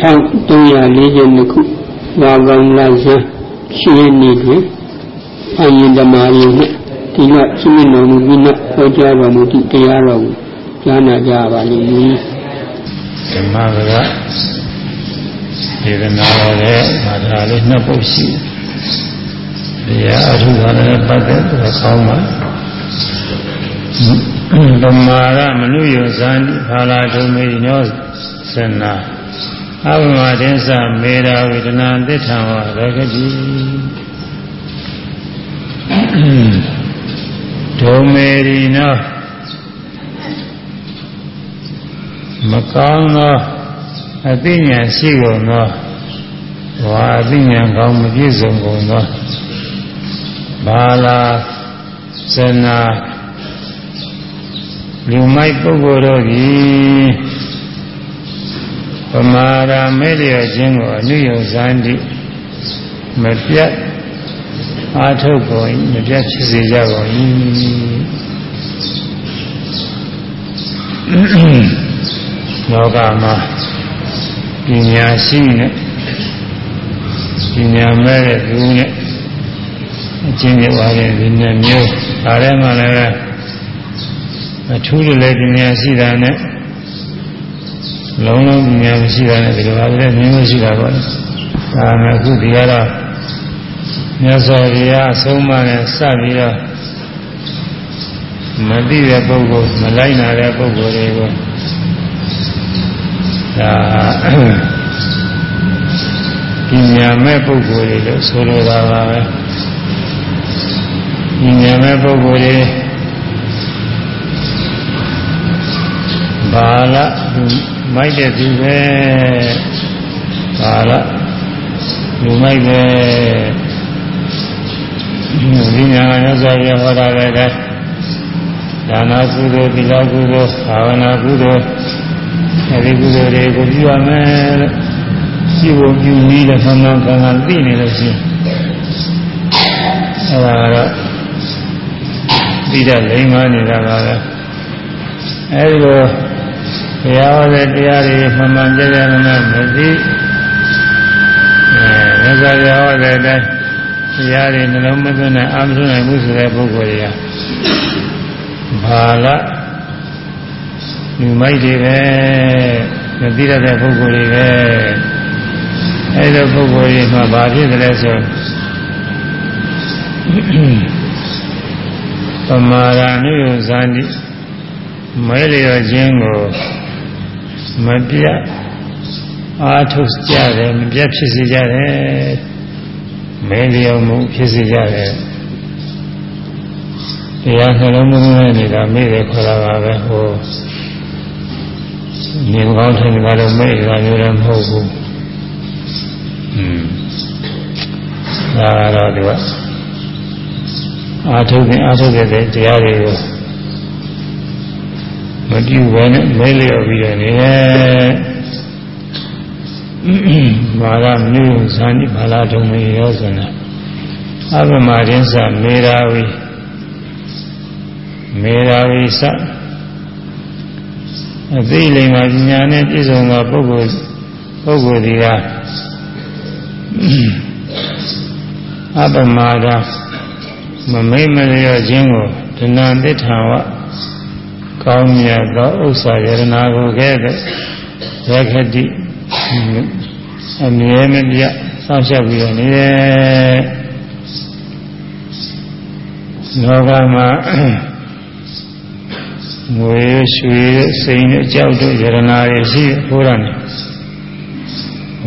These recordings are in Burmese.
1342ခုဝါကောင်လဇန်ရှိရနေ့တွင်အယင်ဓမ္မာယုနှင့်ဒီကရှိမြတော်မူပြီးနောက်ဟောကြားတော်မူသည့်တရားတော်ကိုကြားနာကြပါလိမ့်မည်ဓမ္မကဒေသနာတော်ရဲ့ဘာသာလေးနှစ်ပုဒ်ရှိတရားအထုသာနဲ့ပတ်သက်ပြီးကောင်းပါဓမ္မာရမနုယောဇန်ဘာလာထုံမေညောစနာ အဘမတင်္စမေရာဝေဒနာသစ္ထံဝရဂတိဒုမေရီနောမကောင်းသောအသိဉာဏ်ရှိကုန်သောဝါအသိဉာဏ်ကောင်းမပြည့်စုံကုန်သောဘာလာဇနာလူမိုက်ပုဂ္ဂိုလ်တို့သည် ပမာရာမဲလျော်ခြင်းကိုအနုယုံစံတိမပြတ်အာထုတ်ကုန်မပြတ်ဖြစ်စေကြကုန်၏လောကမှာပညာရှိနဲ့ပညာမဲ့တဲ့လူနဲ့အချင်းချင်းပါတဲ့ဒီနဲ့မျိုးဒါလည်းမှလည်းအထူးလည်းပညာရှိတာနဲ့ လုံးလုံးပညာမရှိတာနဲ့ဒီလိုပါပဲမျိုးမရှိတာပေါ့ဒါမှအခုဒီကတော့မြတ်စွာဘုရားအဆုံးအမနဲ့စပြီးတော့မသိတဲ့ပုဂ္ဂိုလ်မလိုက်နာတဲ့ပုဂ္ဂိုလ်တွေကိုဒါပညာမဲ့ပုဂ္ဂိုလ်တွေလို့ဆိုလိုတာပါပဲပညာမဲ့ပုဂ္ဂိုလ်တွေဘာလ မိုက်တဲ့သူပဲဘာလလူမိုက်ပဲဒီညာကရသော်ရဟောတာလည်းဒါနာကုသိုလ်သီလကုသိုလ်ဘာဝနာကုသိုလ်အဲဒီကုသိုလ်တွေကိုပြုရမယ်လို့ရှိဖို့ပြုနည်းလည်းဆန္ဒကံကသိနေလို့ရှိရင်အဲဒါကတော့သိတဲ့လိမ္မာနေတာကလည်းအဲဒီလို ဘုရားဟောတဲ့တရားတွေမှန်မှန်ကြကြမမမသိအဲမြတ်စွာဘုရားဟောတဲ့အတိုင်းတရားတွေနှလုံးမသွင်းနိုင်အာမသွင်းနိုင်ဘူးဆိုတဲ့ပုဂ္ဂိုလ်တွေကဘာလလူမိုက်တွေပဲမသိရတဲ့ပုဂ္ဂိုလ်တွေပဲအဲလိုပုဂ္ဂိုလ်တွေမှာဘာဖြစ်ကြလဲဆိုပမာရနုယဇာတိမဲလျော်ခြင်းကို မပြတ်အာထုတ်ကြတယ်မပြတ်ဖြစ်စေကြတယ်မဲလျော်မှုဖြစ်စေကြတယ်တရားနှလုံးသွင်းနေတာမေ့တယ်ခေါ်တာပါပဲဟိုနေကောင်းထိုင်ကြလို့မေ့တာမျိုးလည်းမဟုတ်ဘူးอืมဒါကတော့ဒီကအာထုတ်ခြင်းအာထုတ်တဲ့တရားတွေကို မပြုဘဲနဲ့မဲလျော်ပြီးတော့နေတယ်မာရမျိုးဇာတိဘာလာထုံမေရောဆိုနာအဘမရင်းစမေရာဝီမေရာဝီစအသိလိမ္မာပညာနဲ့ပြည့်စုံသောပုဂ္ဂိုလ်ပုဂ္ဂိုလ်ဒီကအပမာဒမမိတ်မလျော့ခြင်းကိုဒနာသစ္ထာဝ ကောင်းမြတ်သောဥစ္စာယရနာကိုကဲ့သို့ရခတိအမြဲမပြတ်စောင့်ရှောက်ပြီးတော့နေတယ်လောကမှာငွေရွှေစိန်အကြောက်တို့ယရနာတွေရှိဘိုးရနေ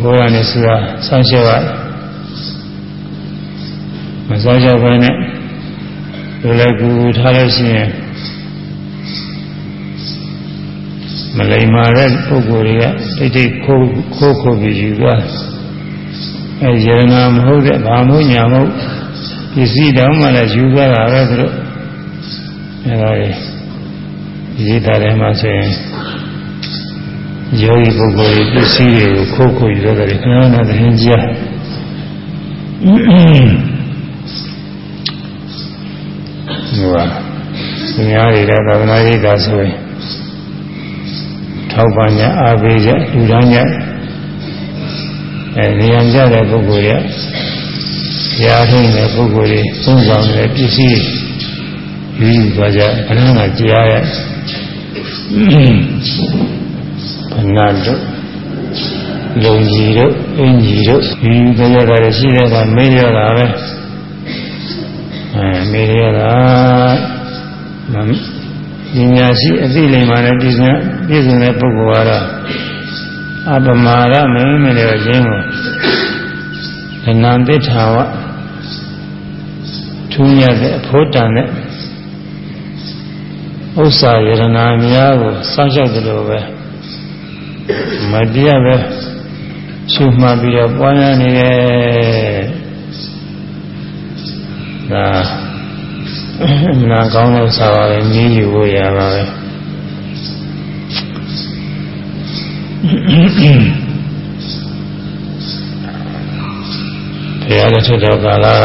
ဘိုးရနေဆိုတာစောင့်ရှောက်ရမစောင့်ရှောက်ဘဲနဲ့လူလည်းကူထားလို့ရှိရင် မလိမ္မာတဲ့ပုဂ္ဂိုလ်တွေကတိတ်တိတ်ခိုးခိုးခိုးပြီးယူသွားအဲယရနာမဟုတ်တဲ့ဘာမို့ညာမို့ပစ္စည်းတောင်မှလည်းယူသွားတာပဲသူတို့အဲဒါရေးတာထဲမှာဆိုရင်ယောဂီပုဂ္ဂိုလ်တွေပစ္စည်းတွေကိုခိုးခိုးယူသွားတယ်ခဏခဏသင်ကြားဟိုကသူများတွေလည်းသာသနာ့ရေးတာဆိုရင် ထောက်ပံ့ကြအားပေးကြလူတိုင်းကြအဲနေရာကြတဲ့ပုဂ္ဂိုလ်ရဲ့ရားထုံးတဲ့ပုဂ္ဂိုလ်တွေသုံးဆောင်တဲ့ပစ္စည်းယူယူသွားကြဘယ်နှကကြားရဘဏတို့လုံကြီးတို့အင်ကြီးတို့ယူယူသွားကြတာရှိတဲ့ကမေးရတာပဲအဲမေးရတာဒီညာရှိအသိလိမ္မာနဲ့ပြည့်စုံ ပြည့်စုံတဲ့ပုဂ္ဂိုလ်ကတော့အပမာရမင်းမလေးရခြင်းကိုဒနံတိထာဝထူးမြတ်တဲ့အဖို့တန်တဲ့ဥစ္စာယရနာများကိုစောင့်ရှောက်တယ်လို့ပဲမပြတ်ပဲရှုမှတ်ပြီးတော့ပွားများနေတယ်ဒါနာကောင်းတဲ့စာပါပဲမြည်ယူဖို့ရပါပဲ ဘုရားလက်ထက်တော်ကာလက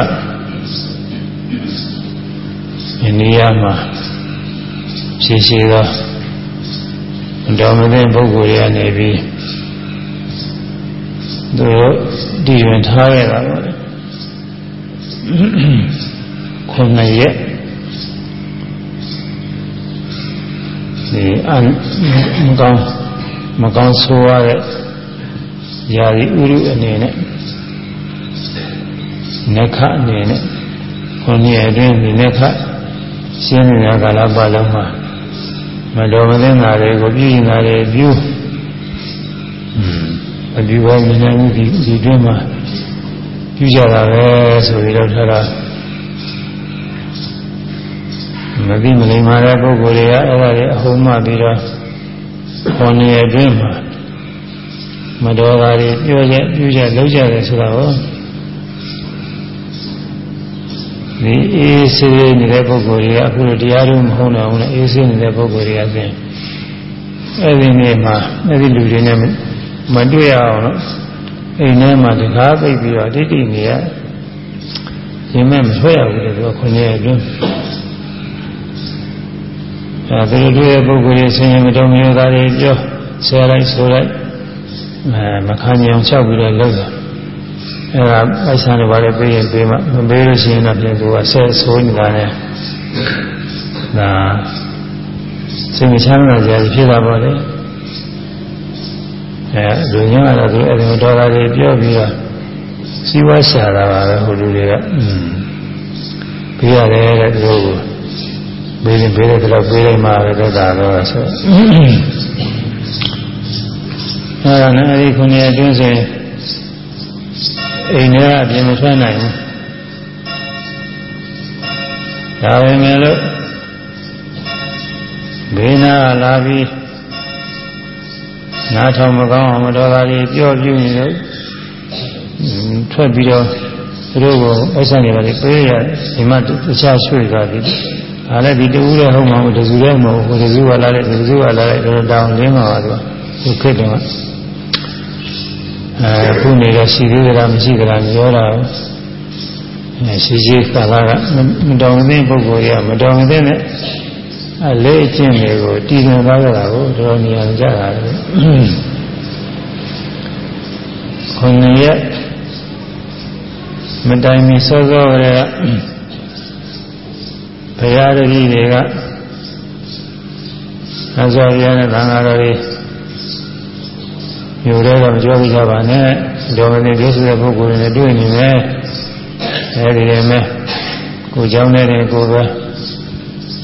အိန္ဒိယမှာရှည်ရှည်သောတော်မသိပုဂ္ဂိုလ်တွေကနေပြီးသူတို့ဒီရင်ထားရတာပါလေခုနှစ်ရက်ဒီအမကောင်း မကောင်းဆိုးရတဲ့ယာရီဥရုအနေနဲ့နခအနေနဲ့ခုနှစ်ရက်အတွင်းဒီနခရှင်းနေတာကာလပတ်လုံးမှာမတော်မသင့်တာတွေကိုပြုနေတာတွေပြုအပြုဝဲမြင်နိုင်မှုဒီဒီတွင်းမှာပြုကြတာပဲဆိုပြီးတော့ထားတာမသိမလိမ္မာတဲ့ပုဂ္ဂိုလ်တွေကအဲ့ဒါတွေအဟုံးမှပြီးတော့ ခေါင်းရအတွင်းမှာမတော်တာတွေပြောကြပြုကြလုပ်ကြတယ်ဆိုတာဟောဒီအေးဆေးနေတဲ့ပုဂ္ဂိုလ်တွေကအခုလိုတရားတို့မဟုတ်တော့ဘူးလေအေးဆေးနေတဲ့ပုဂ္ဂိုလ်တွေကဖြင့်အဲ့ဒီနေ့မှာအဲ့ဒီလူတွေနဲ့မတွေ့ရအောင်လို့အိမ်ထဲမှာတကားပိတ်ပြီးတော့တိတိနေရရင်မဲ့မထွက်ရဘူးလေသူကခွန်ရဲ့အတွင်းအဲ ဒီလိုတွေ့တဲ့ပုဂ္ဂိုလ်တွေဆင်းရဲမတော်မျိုးသားတွေပြောဆဲလိုက်ဆိုလိုက်အဲမခံကြအောင်လျှောက်ပြီးတော့လုပ်တာအဲဒါပိုက်ဆံတွေပါလေပေးရင်ပေးမှမပေးလို့ရှိရင်တော့ပြင်သူကဆဲဆိုးနေတာနဲ့ဒါစိတ်မချမ်းသာကြရဖြစ်တာပေါ့လေအဲလူညကတော့သူအဲ့ဒီတော်တာတွေပြောပြီးတော့စီးပွားရှာတာပါပဲဟိုလူတွေကอืมပြရတယ်တဲ့သူတို့ ကိုဘေးရင်ဘေးတဲ့တော့ဘေးလိုက်မှပဲသက်သာတော့ဆိုအဲဒါနဲ့အဲဒီခုနှစ်အတွင်းဆိုရင်အိမ်ထဲအပြင်မထွက်နိုင်ဘူးဒါပေမဲ့လို့ဘေးနာလာပြီးနားထောင်မကောင်းအောင်မတော်တာတွေပြောပြနေလို့ထွက်ပြီးတော့သူတို့ကိုအိဆန်နေပါလေပေးရဒီမှာတခြားရွှေ့သွားပြီ ဒါလည်းဒီတူလည်းဟုတ်မှာမဟုတ်တစုလည်းမဟုတ်ဘူးတစုကလာတဲ့တစုကလာတဲ့တော့တောင်းလင်းမှာပါသူသူခက်တယ်ကအဲခုနေတော့ရှိသေးတယ်လားမရှိသေးလားပြောတာအဲရှိရှိကာလကမတော်မသိပုဂ္ဂိုလ်ရမတော်မသိနဲ့အလေးအကျင့်တွေကိုတည်ငြိမ်သွားကြတာကိုတော်နေရာကြတာလေခုနှစ်ရက်မတိုင်မီစောစောကလေးက ဘုရားတပည့်တွေကအစောရနဲ့သံဃာတော်တွေမျိုးတွေတော့မပြောကြပါနဲ့ဒေါမင်းပြောဆိုတဲ့ပုဂ္ဂိုလ်တွေနဲ့တွေ့နေမယ်အဲဒီလည်းမဲ့ကိုเจ้าနဲ့ကိုပဲ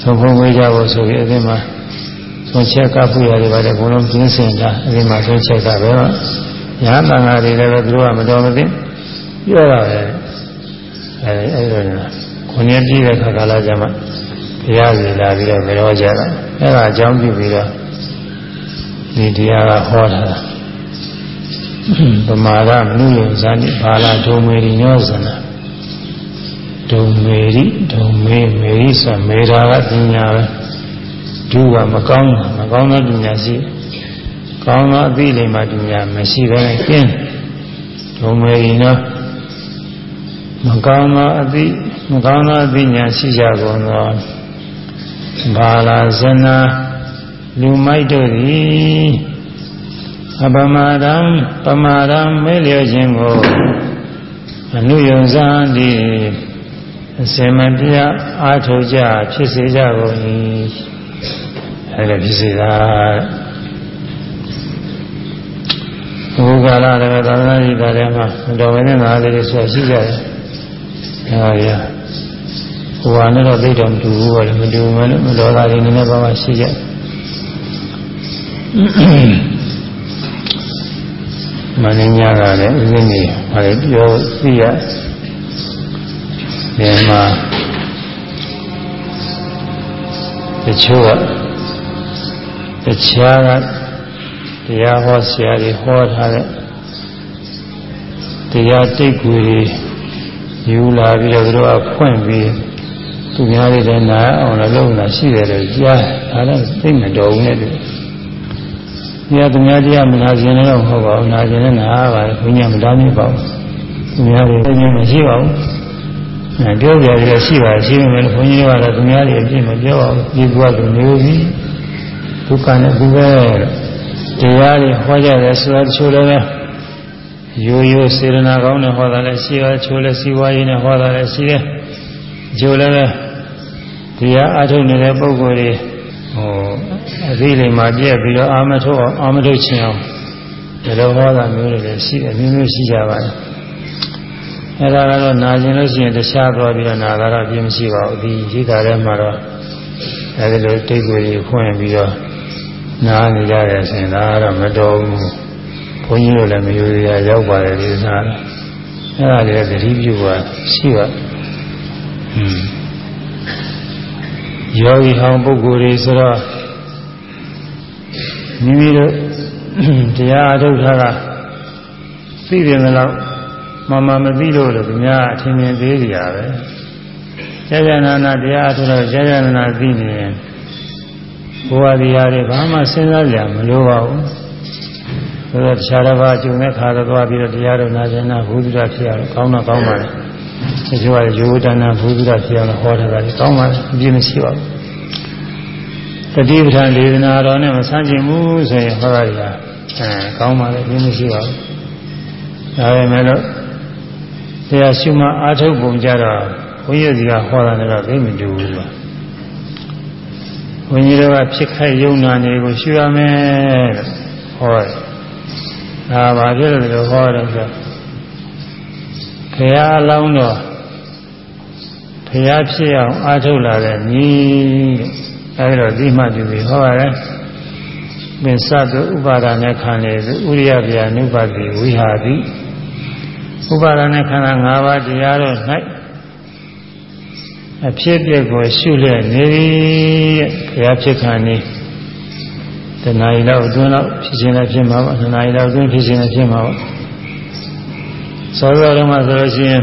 ဆုံးဖုံးဝေးကြဖို့ဆိုပြီးအရင်မှာဆုံးချက်ကပ်ပြရတယ်ပါတယ်ဘုံလုံးပြင်းစင်တာအရင်မှာဆုံးချက်ကပဲညာတန်ဃာတွေလည်းပဲသူတို့ကမတော်မသိပြောတာပဲအဲအဲလို ခုနှစ်ပြည့်တဲ့ခါကာလကျမှဘုရားစီလာပြီးတော့ကြောကြတာအဲဒါအကြောင်းပြုပြီးတော့ဒီတရားကဟောတာဗမာကမနုယုံဇာတိဘာလာဒုံမေရိညောဇနာဒုံမေရိဒုံမေမေရိဆိုမေရာကပညာပဲဒုကမကောင်းမကောင်းသောပညာရှိကောင်းသောအသိလိမ္မာပညာမရှိဘဲနဲ့ကျင်းဒုံမေရိနော မကောင်းသောအသိမကောင်းသောအသိဉာဏ်ရှိကြကုန်သောဘာလာဇနာလူမိုက်တို့သည်အပမာဒံပမာဒံမေ့လျော့ခြင်းကိုအနုယုံစားသည်အစင်မပြအာထုတ်ကြဖြစ်စေကြကုန်၏အဲဒါဖြစ်စေတာဘုရားလာလည်းသာသနာ့ဤပါတယ်မှာတော်ဝင်တဲ့သားလေးတွေဆိုရှိကြတယ်အဲ ဒါရဟိုဟာနဲ့တော့သိတော့မတူဘူးပါလေမတူဘူးလည်းမတော်တာတွေနည်းနည်းပါးပါးရှိကြမင်းညကလည်းဥစဉ်နေဟာလေပြောသိရဒီမှာတချို့ကတခြားကတရားဟောဆရာတွေဟောထားတဲ့တရားတိတ်ကူတွေ ယူလာပြီးတော့သူတို့ကဖွင့်ပြီးသူများတွေလည်းနားအောင်လည်းလုပ်လာရှိတယ်လို့ကြားဒါလည်းသိမတော်ဘူးနဲ့တူ။ဒီကသူများတရားမနာခြင်းလည်းတော့မဟုတ်ပါဘူး။နာခြင်းလည်းနာပါလေ။ဘုညာမတားမြစ်ပါဘူး။သူများတွေသိခြင်းမရှိပါဘူး။အဲပြောကြရရှိပါရှိနေတယ်ဘုန်းကြီးကလည်းသူများတွေအပြည့်မပြောပါဘူး။ဒီကွာသူမျိုးကြီးဒုက္ခနဲ့သူပဲတရားတွေဟောကြတယ်ဆိုတာတချို့လည်း ရိုးရိုးစေရနာကောင်းနဲ့ဟောတာလည်းရှိတယ်ချိုးလည်းစီဝါရေးနဲ့ဟောတာလည်းရှိတယ်။ချိုးလည်းတရားအထုတ်နေတဲ့ပုဂ္ဂိုလ်တွေဟိုအသေးလေးမှာပြည့်ပြီးတော့အာမထုတ်အောင်အာမထုတ်ခြင်းအောင်ဒီလိုဟောတာမျိုးတွေလည်းရှိတယ်မျိုးမျိုးရှိကြပါတယ်အဲဒါကတော့နာကျင်လို့ရှိရင်တခြားသွားပြီးတော့နာတာတော့ပြင်းမရှိပါဘူးဒီရှိတာထဲမှာတော့အဲဒီလိုတိတ်ကိုယ်ကြီးဖွင့်ပြီးတော့နားနေကြတယ်ဆိုရင်ဒါကတော့မတော်ဘူး ဘုန်းကြီးတို့လည်းမယူရရောက်ပါတယ်ဒီနာအဲဒါလည်းသတိပြုပါရှိပါอืมယောဂီဟောင်းပုဂ္ဂိုလ်တွေဆိုတော့မိမိတို့တရားအထုတ်ထားတာသိတယ်မလားမမမသိလို့လို့သူများအထင်မြင်သေးကြပဲကြာကြာနာနာတရားအထုတ်တော့ကြာကြာနာနာသိနေရင်ဘဝတရားတွေဘာမှစဉ်းစားကြမလိုပါဘူး ဆိုတော့တခြားတစ်ပါးကျုံတဲ့ခါတော့သွားပြီးတော့တရားတော်နာကျင်နာဘုဒ္ဓဖြစ်ရတော့ကောင်းတော့ကောင်းပါလေဒီလိုကယောဒနာဘုဒ္ဓဖြစ်ရတော့ဟောထားတာကောင်းပါလေအပြည့်မရှိပါဘူးတတိပဋ္ဌာန်ဒေသနာတော်နဲ့မဆန်းကျင်ဘူးဆိုရင်ဟောရတာအဲကောင်းပါလေပြင်းမရှိပါဘူးဒါပေမဲ့လို့တရားရှုမှအာထုတ်ပုံကြတော့ဘုန်းကြီးကဟောတာလည်းတော့သိမတူဘူးပါဘုန်းကြီးတို့ကဖြစ်ခိုက်ယုံနာနေကိုရှုရမယ်လို့ဟောတယ် ဒါပါဖြစ်တယ်လို့ဟောတယ်ဆိုခရအလောင်းတော်ဖျားဖြစ်အောင်အာထုတ်လာတဲ့ညီတဲ့အဲဒီတော့ဒီမှပြုပြီးဟောရတယ်ပင်စတုဥပါဒာနဲ့ခံလေဥရိယဗျာနုပါတိဝိဟာတိဥပါဒာနဲ့ခန္ဓာ၅ပါးတရားတို့၌အဖြစ်ပြက်ကိုရှုလျက်နေရဲ့ဘုရားဖြစ်ခံနေ တဏှာရီလောက်အတွင်းလောက်ဖြစ်ခြင်းလည်းဖြစ်မှာပါတဏှာရီလောက်အတွင်းဖြစ်ခြင်းလည်းဖြစ်မှာပါသောတော်တော်မှာဆိုလို့ရှိရင်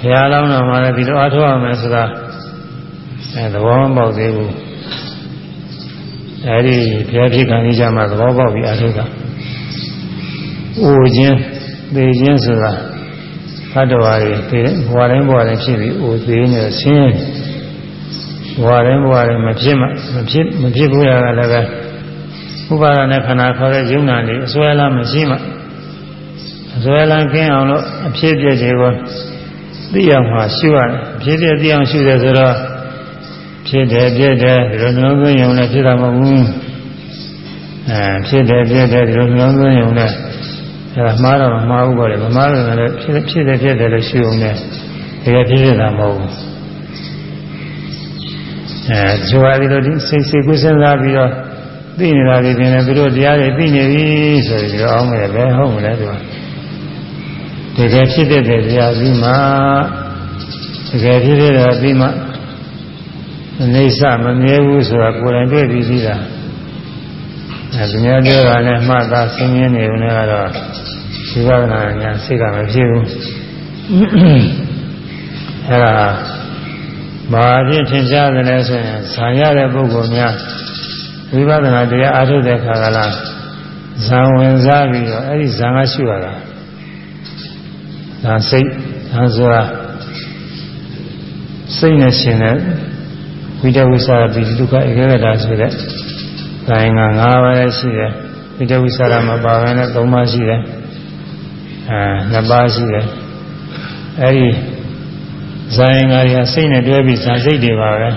ဘုရားလောင်းတော်မှာလည်းဒီလိုအားထုတ်ရမယ်ဆိုတာအဲသဘောမပေါက်သေးဘူးအဲဒီဘုရားဖြစ်ခံနေကြမှာသဘောပေါက်ပြီးအထုတာအိုခြင်းသိခြင်းဆိုတာသတ္တဝါတွေသိဘဝတိုင်းဘဝတိုင်းဖြစ်ပြီးအိုသေးနေဆင်း ဘဝတိုင်းဘဝတိုင်းမဖြစ်မှမဖြစ်မဖြစ်ဘူးရတာလည်းပဲဥပါဒနဲ့ခန္ဓာခေါ်တဲ့ယုံနာတွေအစွဲလားမရှိမှအစွဲလားကင်းအောင်လို့အဖြစ်ပြည့်တွေကိုသိရမှာရှုရတယ်အဖြစ်ပြည့်သိအောင်ရှုတယ်ဆိုတော့ဖြစ်တယ်ပြည့်တယ်ဒီလိုနှလုံးသွင်းရုံနဲ့ဖြစ်တာမဟုတ်ဘူးအဲဖြစ်တယ်ပြည့်တယ်ဒီလိုနှလုံးသွင်းရုံနဲ့အဲဒါမှားတော့မှားဘူးပေါ့လေမမှားလို့လည်းဖြစ်ဖြစ်တယ်ပြည့်တယ်လို့ရှုုံနဲ့တကယ်ဖြစ်ဖြစ်တာမဟုတ်ဘူး အဲဇွာဒီလိုဒီစိတ်စိတ်ကိုစဉ်းစားပြီးတော့သိနေတာတွေပြင်တယ်သူတို့တရားတွေသိနေပြီဆိုပြီးတော့အောင်းမယ်ပဲဟုတ်မလဲသူကတကယ်ဖြစ်တဲ့တရားပြီးမှတကယ်ဖြစ်တဲ့တရားပြီးမှအနေဆမမြဲဘူးဆိုတာကိုယ်တိုင်တွေ့ပြီးပြီးတာအဲသူများပြောတာနဲ့မှတ်သားဆင်းရဲနေုံနဲ့ကတော့ဒီဝဒနာညာစိတ်ကမဖြစ်ဘူးအဲဒါ ဘာဖြစ်ထင်ရှားတယ်လဲဆိုရင်ဇာရတဲ့ပုဂ္ဂိုလ်များဝိပဿနာတရားအားထုတ်တဲ့ခါကလားဇံဝင်စားပြီးတော့အဲ့ဒီဇံကရှုရတာဇံစိတ်ဇံဆိုတာစိတ်နဲ့ရှင်တဲ့ဝိတဝိသပိဒုက္ခဧကဂတာဆိုတဲ့ဇာယင်က၅ပါးရှိတယ်ပိဋကဝိသရာမပါဘဲနဲ့၃ပါးရှိတယ်အဲနှစ်ပါးရှိတယ်အဲဒီ ဇာယင်္ဂါတွေကစိတ်နဲ့တွဲပြီးဇာစိတ်တွေပါပဲ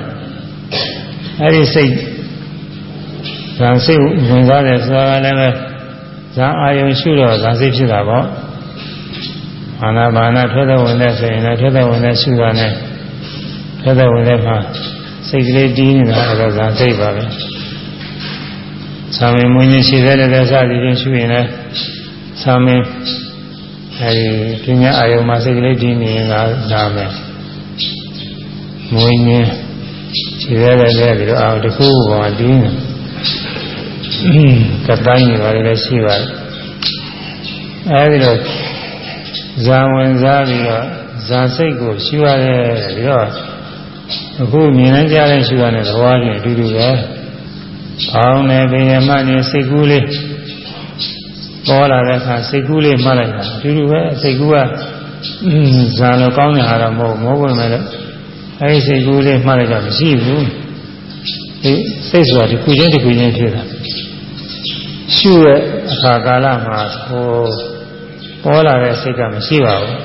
အဲဒီစိတ်ဇာစိတ်ဝင်စားတယ်ဆိုတာကလည်းပဲဇာအာယုံရှုတော့ဇာစိတ်ဖြစ်တာပေါ့အာနာပါနာထွက်တဲ့ဝင်တဲ့ဆိုရင်လည်းထွက်တဲ့ဝင်တဲ့ရှုတာနဲ့ထွက်တဲ့ဝင်တဲ့မှာစိတ်ကလေးတီးနေတာအဲဒါဇာစိတ်ပါပဲ။သာမင်မွင်းကြီးရှိတဲ့တဲ့စသည်ဖြင့်ရှုရင်လည်းသာမင်အဲဒီပညာအာယုံမှာစိတ်ကလေးတီးနေရင်ကဒါမ ယ်။မွင်းကြီးရှိတဲ့တဲ့ဒီလိုအောင်တစ်ခုပေါ်တီးနေကတိုင်းနေပါလေရှိပါတယ်။အဲဒီလိုဇာဝင်စားပြီးတော့ဇာစိတ်ကိုရှုရတယ်ပြီးတော့အခုမြင်နိုင်ကြတဲ့ရှုရတဲ့သဘောချင်းအတူတူပဲ။ဖောင်းနေပင်ရမနေစိတ်ကူးလေးပေါ်လာတဲ့အခါစိတ်ကူးလေးမှတ်လိုက်တာအတူတူပဲစိတ်ကူးကဇာလိုကောင်းတဲ့ဟာတော့မဟုတ်မဟုတ်ဝင်မဲ့လို့ အဲဒီစိတ်ကူးလေးမှတ်လိုက်တော့မရှိဘူးဒီစိတ်ဆိုတာဒီခုချင်းဒီခုချင်းဖြစ်တာရှုရဲ့အခါကာလမှာဟိုပေါ်လာတဲ့စိတ်ကမရှိပါဘူး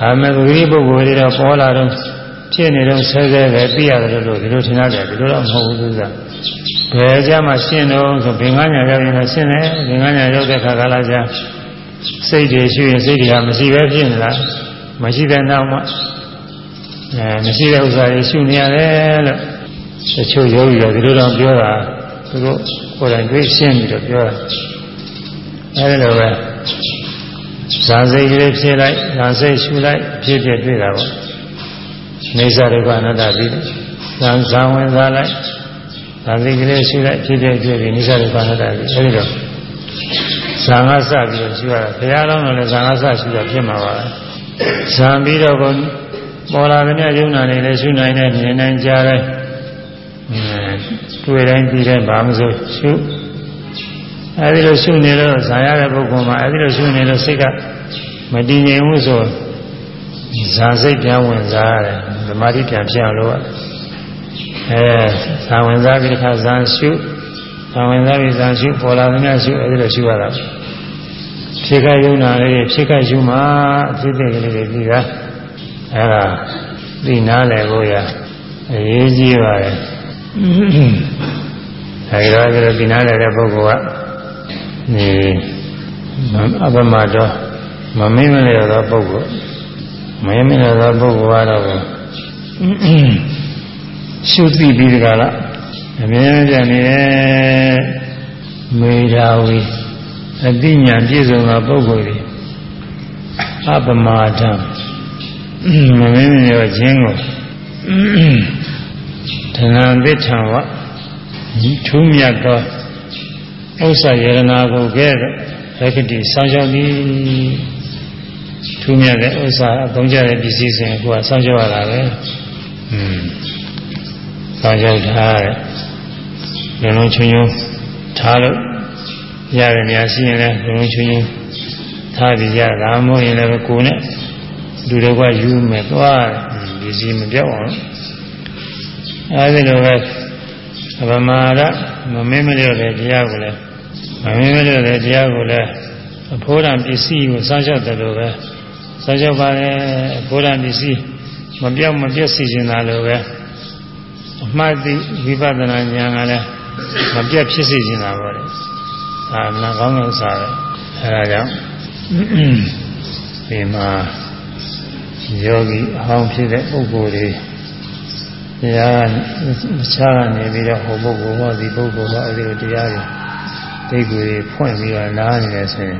ဒါမဲ့ပဂရိပုဂ္ဂိုလ်တွေတော့ပေါ်လာတော့ဖြစ်နေတော့ဆဲဆဲပဲပြရတယ်လို့ဒီလိုထင်ရတယ်ဒီလိုတော့မဟုတ်ဘူးသူကဘယ်ကြမှာရှင်းတော့ဆိုဘင်္ဂညာရောက်ရင်တော့ရှင်းတယ်ဘင်္ဂညာရောက်တဲ့ခါကလာကြစိတ်တွေရှိရင်စိတ်တွေကမရှိပဲဖြစ်နေတာမရှိတဲ့နောက်မှ အဲမရှိတဲ့ဥစ္စာတွေရှုနေရတယ်လို့တချို့ယောဂီတွေဒီလိုတော့ပြောတာသူတို့ကိုယ်တိုင်တွေ့ရှင်းပြီးတော့ပြောတာအဲဒီလိုပဲဇာစိတ်ကလေးဖြစ်လိုက်ဇာစိတ်ရှုလိုက်ဖြစ်ဖြစ်တွေ့တာပေါ့နေစာဒုက္ခအနတ္တပြီးဇံဇံဝင်စားလိုက်ဒါစိတ်ကလေးရှိလိုက်ဖြစ်ဖြစ်ဖြစ်ပြီးနေစာဒုက္ခအနတ္တပြီးအဲဒီတော့ဇံကစပြီးတော့ရှိရတာဘုရားတော်တော်လည်းဇံကစရှိတော့ဖြစ်မှာပါဇံပြီးတော့ ပေါ်လာတဲ့မြတ်ယုံနာနေလည်းရှုနိုင်တဲ့မြင်နိုင်ကြတဲ့တွေ့တိုင်းပြီးတိုင်းဘာမှမဆိုရှုအဲဒီလိုရှုနေလို့ဇာရတဲ့ပုဂ္ဂိုလ်မှာအဲဒီလိုရှုနေလို့စိတ်ကမတည်ငြိမ်ဘူးဆိုဇာစိတ်ပြန်ဝင်စားရတယ်ဓမ္မတိပြန်ဖြစ်အောင်လုပ်ရတယ်အဲဇာဝင်စားပြီးတစ်ခါဇာရှုဇာဝင်စားပြီးဇာရှုပေါ်လာသမျှရှုအဲဒီလိုရှုရတာဖြစ်ခိုက်ယုံနာလေးဖြစ်ခိုက်ရှုမှအဖြစ်တဲ့ကလေးတွေပြီးတာ အဲဒါသိနာလည်ဖို့ရအရေးကြီးပါတယ်အဲဒီတော့ဒီလိုသိနာလည်တဲ့ပုဂ္ဂိုလ်ကနေအပမတော်မမင်းမလျော်သောပုဂ္ဂိုလ်မင်းမလျော်သောပုဂ္ဂိုလ်ကတော့ရှုသိပြီးကြလားအမြဲတမ်းနေတဲ့မေဓာဝီအတိညာပြည့်စုံသောပုဂ္ဂိုလ်တွေအပမာဒံ မမင်းမလျော်ခြင်းကိုဓနံသစ္ထံဝထူးမြတ်သောဥစ္စာယရနာကိုကဲ့သို့ရက္ခတိစောင့်ရှောက်သည်ထူးမြတ်တဲ့ဥစ္စာအသုံးကျတဲ့ပစ္စည်းစဉ်ကိုကစောင့်ရှောက်ရတာပဲอืมစောင့်ရှောက်ထားတဲ့လုံးလုံးချုံချုံထားလို့ရတဲ့နေရာရှိရင်လည်းလုံးလုံးချုံချုံထားပြီးရတာမဟုတ်ရင်လည်းကိုယ်နဲ့ လူတွေကယူမယ်သွားတယ်ပစ္စည်းမပြောက်အောင်အဲဒီလိုပဲဗမာရမမင်းမလျော့တဲ့တရားကိုလည်းမမင်းမလျော့တဲ့တရားကိုလည်းအဖိုးရံပစ္စည်းကိုစောင့်ရှောက်တယ်လို့ပဲစောင့်ရှောက်ပါလေအဖိုးရံပစ္စည်းမပြောက်မပြည့်စီခြင်းသာလို့ပဲအမှတ်သိဝိပဿနာဉာဏ်ကလည်းမပြတ်ဖြစ်စေခြင်းသာပါလေအာနာကောင်းတဲ့ဥစ္စာပဲအဲဒါကြောင့်ဒီမှာ ယောဂီအဟောင်းဖြစ်တဲ့ပုဂ္ဂိုလ်တွေတရားမချားကနေပြီးတော့ဟိုပုဂ္ဂိုလ်ဟောဒီပုဂ္ဂိုလ်ဟောအဲဒီလိုတရားတွေသိကိုယ်တွေဖွင့်ပြီးတော့နားနေတယ်ဆိုရင်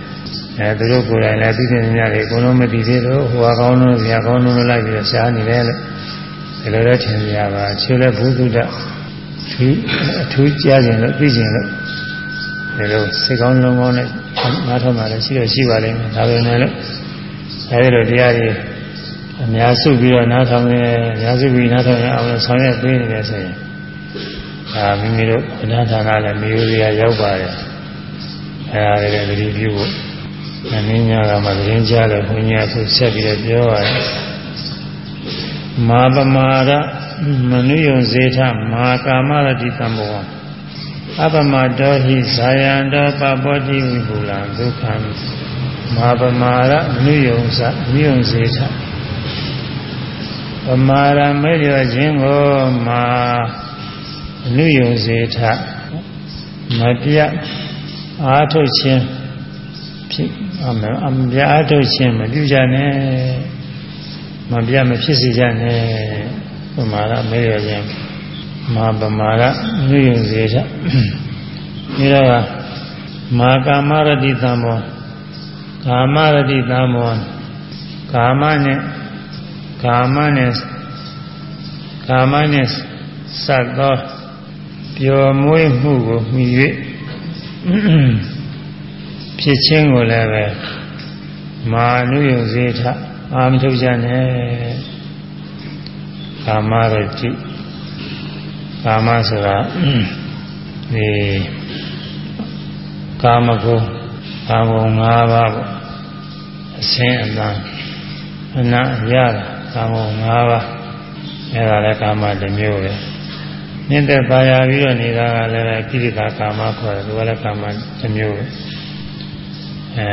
အဲသူတို့ကိုယ်တိုင်လည်းသိတဲ့ညတွေအကုန်လုံးမသိသေးတော့ဟိုအကောင်းလုံးဇာကောင်းလုံးလိုက်ပြီးတော့ရှားနေတယ်လို့ဒီလိုတော့ထင်ကြပါခြေလက်ဘုသူတ္တသူအထူးကြားခြင်းလို့သိခြင်းလို့ဒီလိုစိတ်ကောင်းလုံးကောင်းနဲ့နားထောင်တာလည်းရှိတော့ရှိပါလိမ့်မယ်ဒါပေမဲ့လို့အဲဒီလိုတရားတွေ အများစုပြီးတော့နားထောင်နေအများစုပြီးနားထောင်ရအောင်လို့ဆောင်ရွက်ပေးနေတယ်ဆိုရင်ဒါမိမိတို့အနာဌာနလည်းမျိုးစရာရောက်ပါတယ်အဲဒါလည်းသတိပြုဖို့အနည်းညာကမှသတင်းကြားလို့ဘုန်းကြီးကဆက်ပြီးတော့ပြောရတယ်မာပမာရမနုယုံဇေထမာကာမရတိတံဘောအပမတောဟိဇာယံတောပပောတိဝိပူလံဒုက္ခံမာပမာရအနုယုံစအနုယုံစေထ ပမာရမေရခြင်းကိုမာအနုယုံစေထမပြအာထုတ်ခြင်းဖြစ်အမအမပြအာထုတ်ခြင်းမပြုကြနဲ့မပြမဖြစ်စေကြနဲ့ပမာရမေရခြင်းမာပမာရအနုယုံစေထဒီတော့မာကာမရတိသံဘောကာမရတိသံဘောကာမနဲ့ ကာမနဲ့ကာမနဲ့စတ်သောပျော်မွေးမှုကိုမှီ၍ဖြစ်ချင်းကိုလည်းပဲမာနုယုံစေထအာမထုတ်ကြနဲ့ကာမရတိကာမဆိုတာဒီကာမဂုဏ်ကာမဂုဏ်၅ပါးပေါ့အစင်းအတန်အနရတာ ကာမဂုဏ်၅ပါးအဲဒါလည်းကာမတစ်မျိုးပဲမြင့်တဲ့ပါရပြီးတော့နေတာကလည်းကိရိတာကာမခေါ်တယ်သူကလည်းကာမတစ်မျိုးပဲအဲ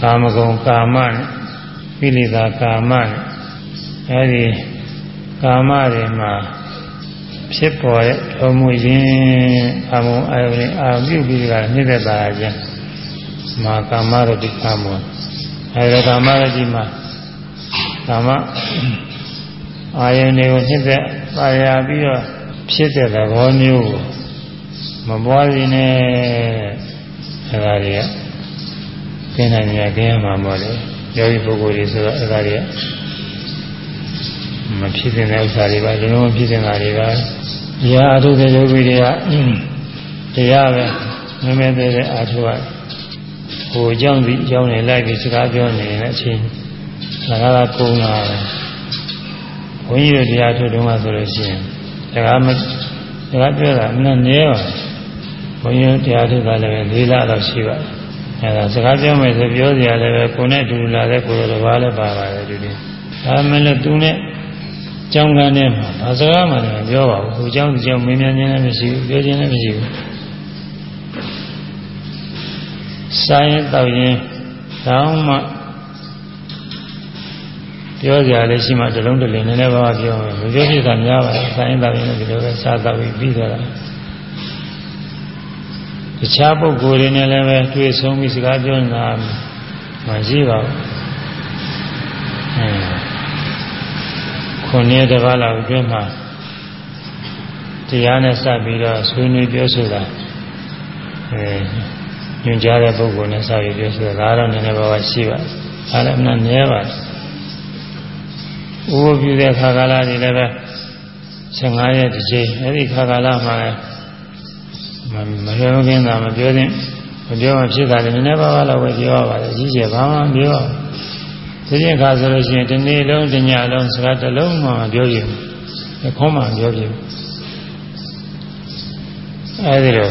ကာမဂုဏ်ကာမနဲ့ကိရိတာကာမနဲ့အဲဒီကာမတွေမှာဖြစ်ပေါ်တဲ့ထုံမှုရင်အမုံအာယုန်အာပြုပြီးကနှိမ့်သက်တာခြင်းမာကာမရတိကာမောအဲဒီကာမရတိမှာ ကာမအာယုန်တွေကိုနှိမ့်သက်ပါရပြီးတော့ဖြစ်တဲ့သဘောမျိုးကိုမပွားစေနဲ့အဲဒါတွေကကျင်းနိုင်ကြကျင်းမှာမဟုတ်လေယောဂီပုဂ္ဂိုလ်တွေဆိုတော့အဲဒါတွေကမဖြစ်တဲ့ဥစ္စာတွေပါလုံးဝဖြစ်နေတာတွေပါတရားအထုတဲ့ယောဂီတွေကတရားပဲမမဲသေးတဲ့အာထုကဟိုအကြောင်းဒီအကြောင်းနဲ့လိုက်ပြီးစကားပြောနေတဲ့အချိန် စကားကကုန်းလာတယ်ဘုန်းကြီးတို့တရားထုတုန်းကဆိုလို့ရှိရင်စကားမစကားပြောတာအမှန်နည်းပါဘုန်းကြီးတို့တရားထုကလည်းလေးလတော့ရှိပါတယ်အဲဒါစကားပြောမယ်ဆိုပြောစရာလည်းပဲကိုယ်နဲ့တူလာတဲ့ကိုယ်တော်ဘာလည်းပါပါတယ်ဒီလိုဒါမှလည်းသူနဲ့ကျောင်းကန်းထဲမှာဘာစကားမှလည်းပြောပါဘူးဟိုကျောင်းဒီကျောင်းမင်းများချင်းလည်းမရှိဘူးပြောချင်းလည်းမရှိဘူးစားရင်တောက်ရင်တောင်းမှ ပြောကြလည်းရှိမှတလုံးတလင်းနည်းနည်းပါးပြောမယ်မပြောဖြစ်တာများပါဘူးစားရင်တောက်ရင်လည်းဒီလိုပဲစားတော့ပြီးပြီးသွားတာတခြားပုဂ္ဂိုလ်တွေနဲ့လည်းပဲတွေ့ဆုံပြီးစကားပြောနေတာမရှိပါဘူးအဲခုနှစ်တပတ်လောက်အတွင်းမှာတရားနဲ့စပ်ပြီးတော့ဆွေးနွေးပြောဆိုတာအဲညွှန်ကြားတဲ့ပုဂ္ဂိုလ်နဲ့စပြီးပြောဆိုတာဒါတော့နည်းနည်းပါးပါးရှိပါတယ်။ဒါလည်းအမှန်နည်းပါတယ်။ ဥပပြုတဲ့ခါကာလတွေလည်းပဲ15ရက်တစ်ချိန်အဲဒီခါကာလမှာလည်းမပြောခင်းတာမပြောသင့်မပြောမှဖြစ်တာလည်းနည်းနည်းပါးပါးတော့ပဲပြောရပါတယ်။ကြီးကျယ်ဘာမှမပြောပါဘူးဒီရင်ခါဆိုလို့ရှိရင်ဒီနေ့လုံးဒီညလုံးစကားတစ်လုံးမှပြောပြဘူးခေါင်းမှပြောပြဘူးအဲဒီလို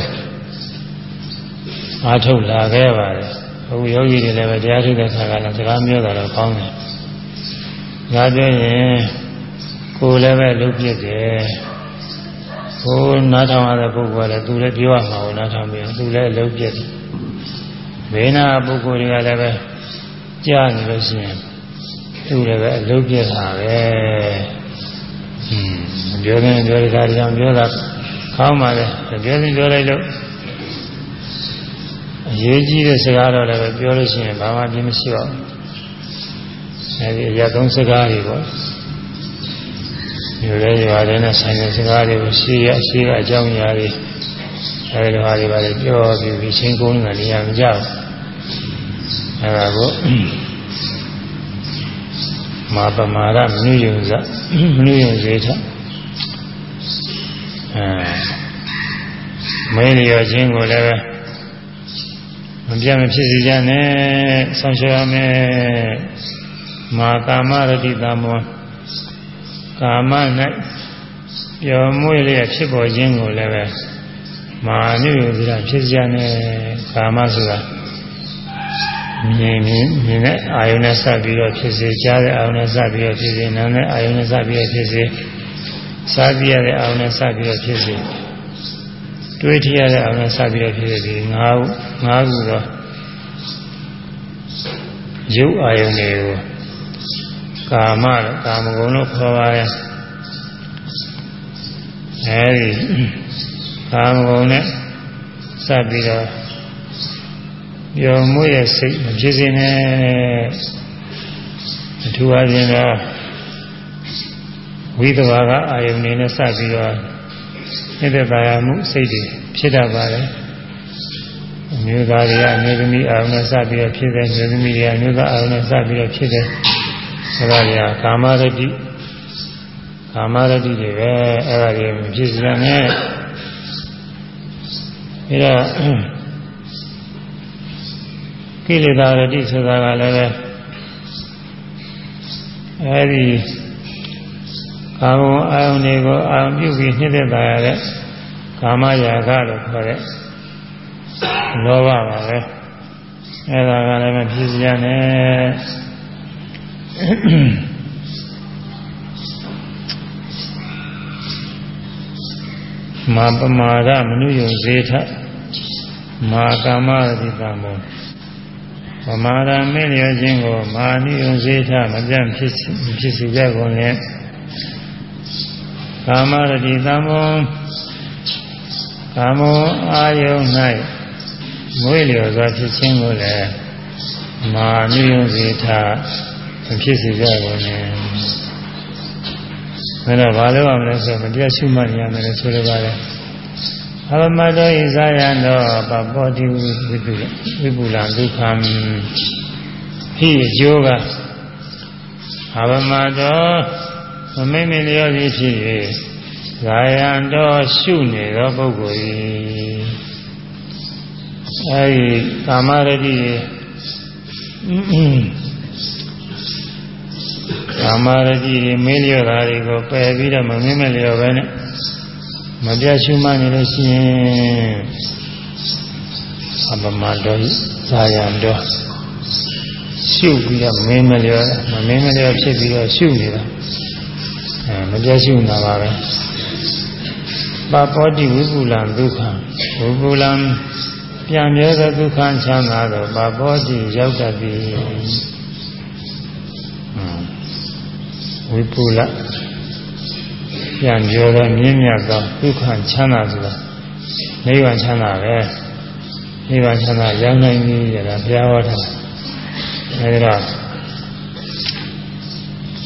အားထုတ်လာခဲ့ပါတယ်အခုယောဂီတွေလည်းပဲတရားထုတ်တဲ့ခါကလည်းစကားပြောတာတော့ကောင်းတယ် ဒါပြောရင်ကိုယ်လည်းပဲလုပ်ဖြစ်တယ်ကိုနားထောင်ရတဲ့ပုဂ္ဂိုလ်ကလည်းသူလည်းပြောရမှာကိုနားထောင်ပြီးသူလည်းလုပ်ဖြစ်တယ်ဘေးနာပုဂ္ဂိုလ်တွေကလည်းပဲကြားနေလို့ရှိရင်သူလည်းပဲအလုပ်ပြတာပဲอืมပြောရင်ပြောရတာကြောင့်ပြောတာကောင်းပါလေပြောရင်ပြောလိုက်လို့အရေးကြီးတဲ့စကားတော့လည်းပြောလို့ရှိရင်ဘာမှပြင်းမရှိပါဘူး အဲဒီအရာသုံးစကားတွေပေါ့ဒီလိုရွာတဲ့နဲ့ဆိုင်တဲ့စကားတွေကိုရှိရရှိကအကြောင်းအရာတွေအဲဒီလိုဟာတွေပါလေပြောပြီးပြီးချင်းကုန်းနေတာနေရာမကြောက်အဲဒါကိုမာပမာရမနုယုံစမနုယုံစေထအဲမဲလျော်ခြင်းကိုလည်းမပြတ်မဖြစ်စေကြနဲ့ဆောင်းရှောရမယ် မာကာမရတိတမောကာမ၌ပျော်မွေ့လျက်ဖြစ်ပေါ်ခြင်းကိုလည်းပဲမာနုယုံစဖြစ်ကြနဲ့ကာမဆိုတာမြင်မြင်မြင်တဲ့အာယုန်နဲ့စပ်ပြီးတော့ဖြစ်စေကြားတဲ့အာယုန်နဲ့စပ်ပြီးတော့ဖြစ်စေနားတဲ့အာယုန်နဲ့စပ်ပြီးတော့ဖြစ်စေစားပြရတဲ့အာယုန်နဲ့စပ်ပြီးတော့ဖြစ်စေတွေးထရတဲ့အာရုံစပြီးတော့ဖြစ်တဲ့ဒီ၅ခု၅ခုတော့ရုပ်အာယုန်တွေကို ကာမတော့ကာမဂုဏ်လို့ခေါ်ပါရဲ့အဲဒီကာမဂုဏ်နဲ့စပြီးတော့ပျော်မွေ့ရဲ့စိတ်မဖြစ်စေနဲ့အထူးအချင်းတော့ဝိသဘာကအာယုန်နေနဲ့စပြီးတော့နေတဲ့ပါရမှုစိတ်တွေဖြစ်တတ်ပါတယ်အမျိုးသားတွေကအမျိုးသမီးအာရုံနဲ့စပြီးတော့ဖြစ်တယ်မျိုးသမီးတွေကအမျိုးသားအာရုံနဲ့စပြီးတော့ဖြစ်တယ် အဲဒါတွေကကာမရတိကာမရတိတွေပဲအဲဒါတွေမဖြစ်စရာနဲ့အဲဒါကိလေသာရတိဆိုတာကလည်းပဲအဲဒီကာမအာယုန်တွေကိုအာယုန်ပြုပြီးနှိမ့်သက်တာရတဲ့ကာမရာဂလို့ခေါ်တဲ့လောဘပါပဲအဲဒါကလည်းမဖြစ်စရာနဲ့ မာပမာဒမနုယုံဇေထမာကာမရတိကံမောပမာဒမင်းလျောခြင်းကိုမာနုယုံဇေထမပြတ်ဖြစ်ဖြစ်စေကြကုန်လေကာမရတိသံမောကာမောအာယုန်၌မွေးလျော်စွာဖြစ်ခြင်းကိုလည်းမာနုယုံဇေထ မဖြစ်စေကြကုန်လေအဲ့တော့ဘာလို့အောင်လဲဆိုမတရားရှုမှတ်ရမယ်လို့ဆိုလိုပါတယ်အဘမတောဣဇာယံတော့ပပောတိဝိပုဝိပုလံဒုက္ခံဟိအကျိုးကအဘမတောမမိမ့်မလျော်သည်ဖြစ်၍ဇာယံတော့ရှုနေသောပုဂ္ဂိုလ်၏အဲဒီကာမရတိ ကာမရတိတွေမေးလျော့တာတွေကိုပယ်ပြီးတော့မမင်းမလျော့ပဲနဲ့မပြတ်ရှုမှနေလို့ရှိရင်အပမတော်ဇာယံတော်ရှုပြီးတော့မင်းမလျော့မမင်းမလျော့ဖြစ်ပြီးတော့ရှုနေတာအဲမပြတ်ရှုနေတာပါပဲပပောတိဝိပုလံဒုက္ခဝိပုလံပြန်မြဲသောဒုက္ခချမ်းသာသောပပောတိရောက်တတ်သည် ဝိပုလပြန်ပြောတော့မြင့်မြတ်သောဒုက္ခချမ်းသာဆိုတာနိဗ္ဗာန်ချမ်းသာပဲနိဗ္ဗာန်ချမ်းသာရောက်နိုင်ပြီတဲ့ဒါဘုရားဟောတာအဲဒီတော့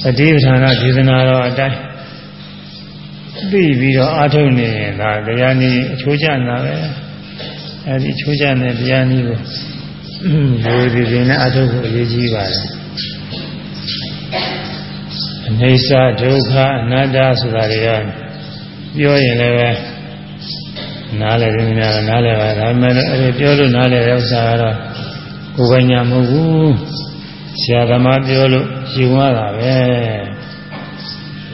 အတိပဌာနာဒေသနာတော်အတိုင်းသိပြီးတော့အာထုတ်နေရင်ဒါတရားနည်းအချိုးကျနာပဲအဲဒီအချိုးကျတဲ့တရားနည်းကိုဘယ်ဒီဒီနဲ့အာထုတ်ဖို့အရေးကြီးပါတယ် အနေစာဒုက္ခအနတ္တဆိုတာတွေကပြောရင်လည်းပဲနားလည်တယ်များနားလည်ပါဒါပေမဲ့အဲ့ဒီပြောလို့နားလည်တဲ့ဥစ္စာကတော့ကိုယ်ပိုင်ညာမဟုတ်ဘူးဆရာသမားပြောလို့ယူရတာပဲ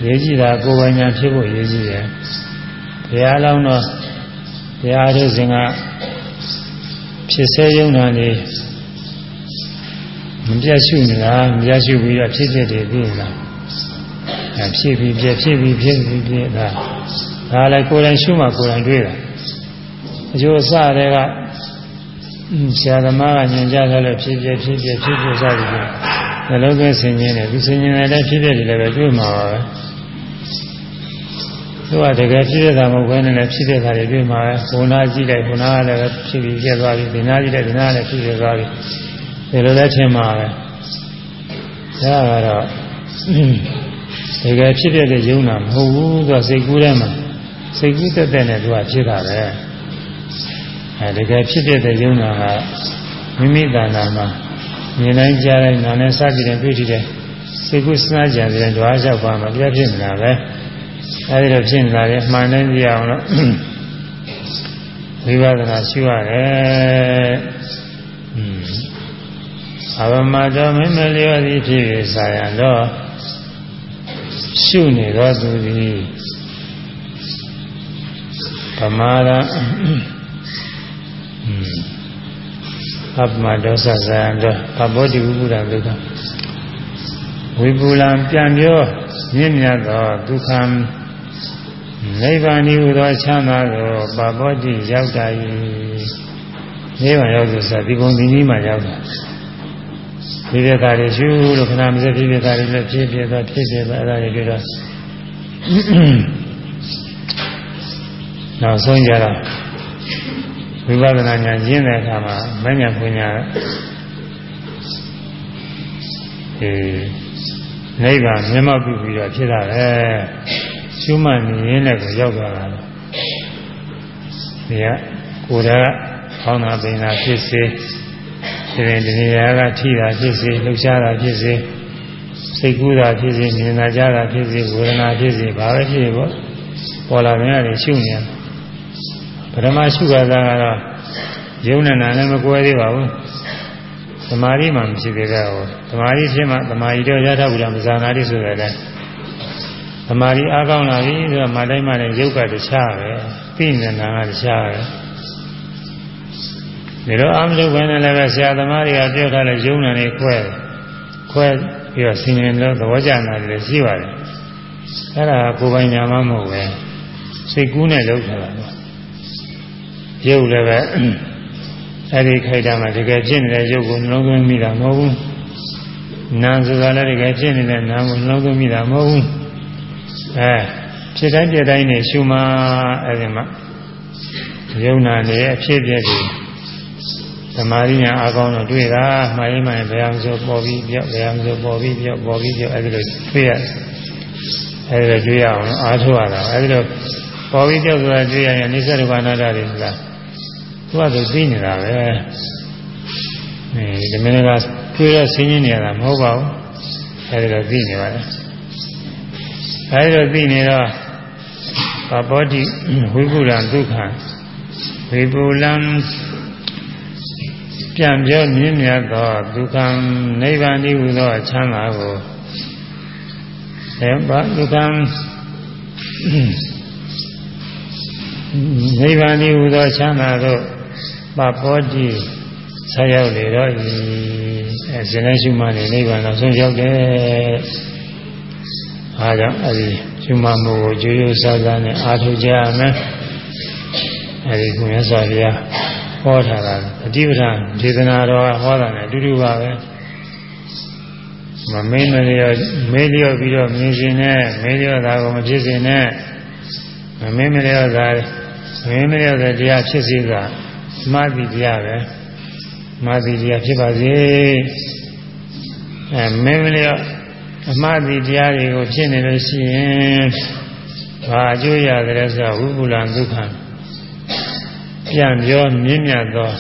ရေးကြည့်တာကိုယ်ပိုင်ညာဖြစ်ဖို့ရေးကြည့်တယ်ဘုရားလောင်းတော့ဘုရားတို့စဉ်ကဖြစ်စေရုံနာနေမပြတ်ရှုနေတာမပြတ်ရှုပြီးတော့ဖြစ်ဖြစ်တွေပြီးလာ ဖြစ်ပြီးပြဖြစ်ပြီးဖြစ်ပြီးပြဒါဒါလည်းကိုယ်တိုင်ရှုမှကိုယ်တိုင်တွေ့တာအကျိုးအစတွေကဆရာသမားကညွှန်ကြားထားလို့ဖြစ်ဖြစ်ဖြစ်ဖြစ်ဖြစ်ဖြစ်စသည်ဖြင့်နှလုံးသွင်းဆင်ခြင်တယ်ဒီဆင်ခြင်တယ်လည်းဖြစ်ဖြစ်တယ်လည်းပဲတွေ့မှာပါပဲသူကတကယ်ဖြစ်တဲ့တာမဟုတ်ဘဲနဲ့လည်းဖြစ်တဲ့တာတွေတွေ့မှာပဲဘုံနာကြည့်လိုက်ဘုံနာကလည်းဖြစ်ပြီးပြည့်သွားပြီဒီနာကြည့်လိုက်ဒီနာကလည်းဖြစ်ပြသွားပြီဒီလိုလည်းထင်မှာပဲဒါကတော့ တကယ်ဖြစ်တဲ့ယုံနာမဟုတ်ဘူးသူကစိတ်ကူးထဲမှာစိတ်ကူးတက်တဲ့နဲ့သူကဖြစ်တာပဲအဲတကယ်ဖြစ်တဲ့ယုံနာကမိမိတဏ္ဍာမှာမြင်တိုင်းကြားတိုင်းနာနဲ့စသည်နဲ့တွေ့ထိတဲ့စိတ်ကူးစဉ်းစားကြံတဲ့ဓဝါလျှောက်ပါမှာပြဖြစ်နေတာပဲအဲဒီတော့ဖြစ်နေတာလေမှန်တိုင်းကြည့်အောင်လို့ဝိပဿနာရှုရတယ်အဘမတော်မင်းမလျော်သည်ဖြစ်၍ဆာရတော့ ရှုနေတော့သူသည်ဗမာရအပမဒောသဇာတောဘဘောတိဝိပုဒ္ဓဒုက္ခဝိပုလံပြန်ပြောမြင့်မြတ်သောဒုက္ခနိဗ္ဗာန်ဤဟူသောချမ်းသာကိုပါပောတိရောက်တာ၏နိဗ္ဗာန်ရောက်ဆိုဒီကုံဒီနည်းမှာရောက်တာ ဒီပြတာတွေရှုလို့ခဏမစက်ပြပြတာတွေလည်းဖြစ်ပြသွားဖြစ်ပြသွားအဲ့ဒါတွေပြောတော့နောက်ဆုံးကြတော့ဝိပဿနာဉာဏ်ရင်းတဲ့အခါမှာမဉ္ဇဉ်ပညာအဲနိဗ္ဗာန်မျက်မှောက်ပြုပြီးတော့ဖြစ်တာပဲရှုမှတ်နေရင်လည်းကိုရောက်သွားတာလေဒီကကိုယ်တည်းကဖောင်းတာပင်တာဖြစ်စေ ဒီရင်ဒီနေရာကထိတာဖြစ်စေလှုပ်ရှားတာဖြစ်စေစိတ်ကူးတာဖြစ်စေမြင်တာကြားတာဖြစ်စေဝေဒနာဖြစ်စေဘာပဲဖြစ်ပေါ့ပေါ်လာမြင်ရတယ်ရှုနေရပထမရှုရတာကတော့ယုံနဲ့နာနဲ့မကွဲသေးပါဘူးသမာဓိမှမရှိသေးတဲ့ဟောသမာဓိဖြစ်မှသမာဓိတော့ရထဘူးလားမဇာနာတိဆိုတဲ့သမာဓိအားကောင်းလာပြီဆိုတော့မတိုင်းမှလည်းယုတ်ကတခြားပဲသိနေတာကတခြားပဲ ဒီတော့အမလို့ပဲနဲ့လည်းပဲဆရာသမားတွေကပြောထားတဲ့ယုံနာတွေခွဲခွဲပြီးတော့ဆင်ញင်လို့သဘောကျတာတွေရှိပါတယ်အဲ့ဒါကိုယ်ပိုင်ညာမမဟုတ်ပဲစိတ်ကူးနဲ့လုပ်ထားတာပေါ့ယုတ်လည်းပဲအဲ့ဒီခိုက်တာမှာတကယ်ဖြစ်နေတဲ့ယုတ်ကိုနှလုံးသွင်းမိတာမဟုတ်ဘူးနာမ်ဆိုတာလည်းတကယ်ဖြစ်နေတဲ့နာမ်ကိုနှလုံးသွင်းမိတာမဟုတ်ဘူးအဲဖြစ်တိုင်းပြတိုင်းနဲ့ရှုမှအဲ့ဒီမှာယုံနာနေအဖြစ်ပြက်တွေ သမာဓိညာအကောင်းတော့တွေ့တာမှားရင်မှဘယ်အောင်ဆိုပေါ်ပြီးပြောက်ဘယ်အောင်ဆိုပေါ်ပြီးပြောက်ပေါ်ပြီးပြောက်အဲ့ဒီလိုတွေ့ရအဲ့ဒီလိုတွေ့ရအောင်အားထုတ်ရတာအဲ့ဒီလိုပေါ်ပြီးပြောက်ဆိုတာတွေ့ရရင်နိစ္စဒုက္ခနာတ္တတွေဆိုတာသူကသူသိနေတာပဲအဲဒီမင်းကတွေ့ရဆင်းရဲနေရတာမဟုတ်ပါဘူးအဲဒီတော့သိနေပါလေအဲဒီတော့သိနေတော့ပပောတိဝိပုလံဒုက္ခဝိပုလံ ပြန်ပြောမြင့်မြတ်သောဒုက္ခနိဗ္ဗာန်ဤဟူသောချမ်းသာကိုအဲဘာဒုက္ခနိဗ္ဗာန်ဤဟူသောချမ်းသာတို့ပပောတိဆက်ရောက်လေတော့ဤအဲဇနေရှုမှနေနိဗ္ဗာန်တော့ဆုံးရောက်တယ်။အားကြောင့်အဲဒီရှုမှမှုကိုကြိုးရိုးစားစားနဲ့အားထုတ်ကြရမယ်။အဲဒီဘုရားစွာဘုရား ဟောထားတာအတိပဌာဒေသနာတော်ကဟောတာနဲ့အတူတူပါပဲ။မမင်းမလျော်မေးလျော်ပြီးတော့မြင်ရှင်နဲ့မေးလျော်တာကိုမဖြစ်စေနဲ့မမင်းမလျော်တာမင်းမလျော်တဲ့တရားဖြစ်စေတာမာတိတရားပဲမာတိတရားဖြစ်ပါစေအဲမင်းမလျော့အမှားတိတရားတွေကိုဖြစ်နေလို့ရှိရင်ဘာအကျိုးရတယ်ဆိုဝိပုလံဒုက္ခ ပြန်ပြောမြင့်မြတ်သော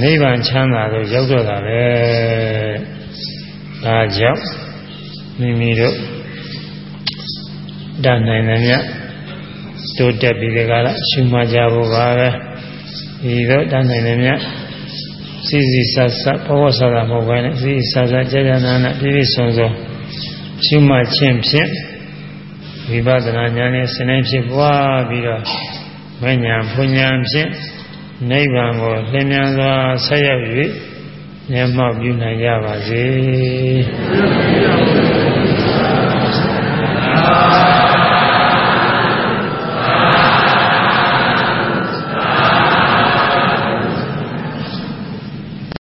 နိဗ္ဗာန်ချမ်းသာကိုရောက်တော့တာပဲဒါကြောင့်မိမိတို့တတ်နိုင်တယ်မြတ်တိုးတက်ပြီးကြလားရှုမှကြဖို့ပါပဲဒီတော့တန်းနိုင်တယ်မြတ်စီစီဆတ်ဆတ်ဘောဆာတာမဟုတ်ဘဲနဲ့စီစီဆတ်ဆတ်ကြာကြာနာနာပြည့်ပြည့်စုံစုံရှုမှတ်ခြင်းဖြင့်ဝိပဿနာဉာဏ်နဲ့စဉ်းနိုင်ဖြစ်ပွားပြီးတော့ မညာပုညာဖြင့်နိဗ္ဗာန်ကိုလင်းမြန်စွာဆက်ရောက်၍မျက်မှောက်ပြုနိုင်ကြပါစေ။